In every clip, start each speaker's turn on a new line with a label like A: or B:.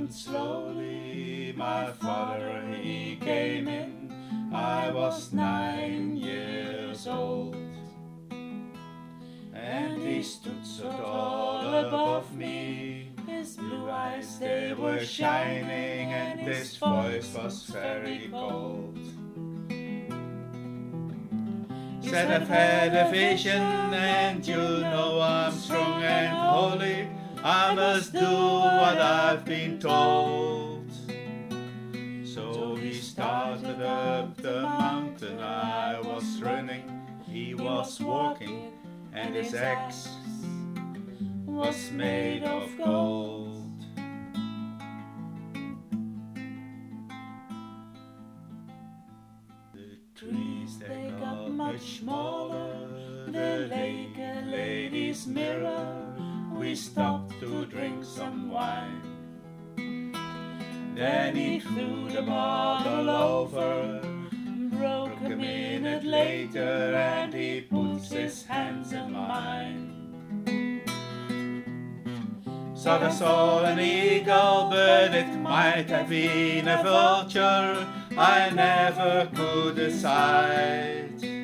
A: And slowly my father he came in. I was nine years old. And he stood so tall above me. His blue eyes they were shining, and his voice was very cold. Said I've had a vision, and you know I'm strong and holy. I must do what I've been told. So he started up the mountain. I was running, he was walking, and his axe was made of gold. The trees they got much smaller. The lake a lady's mirror. We stopped to drink some wine. Then he threw the bottle over. Broke a minute later, and he puts his hands in mine. Thought I saw an eagle, but it might have been a vulture. I never could decide.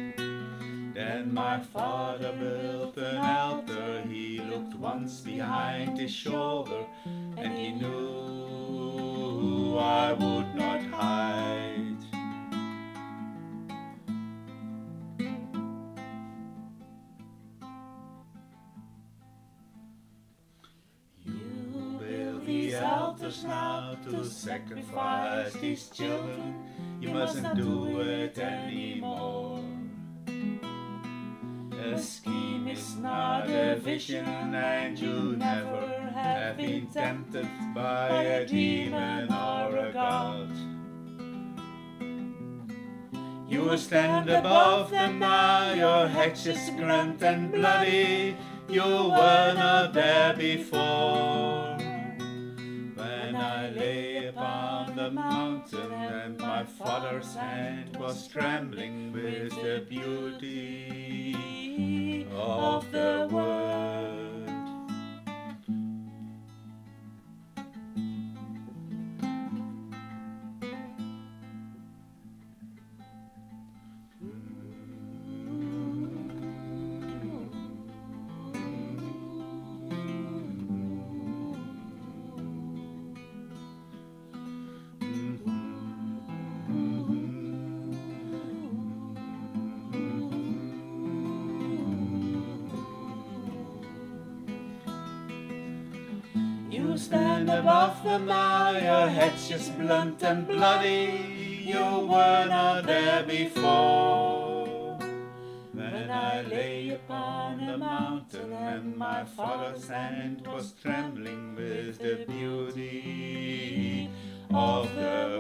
A: Then my father built an altar. He looked once behind his shoulder, and he knew I would not hide. You build these altars now to sacrifice these children. You mustn't do it. Vision, and you never have been tempted by a demon or a god. You will stand above them now, your is grand and bloody. You were not there before. When I lay upon the mountain, and my father's hand was trembling with the beauty of the You stand above the now, your head's just blunt and bloody. You were not there before. When I lay upon the mountain, and my father's hand was trembling with the beauty of the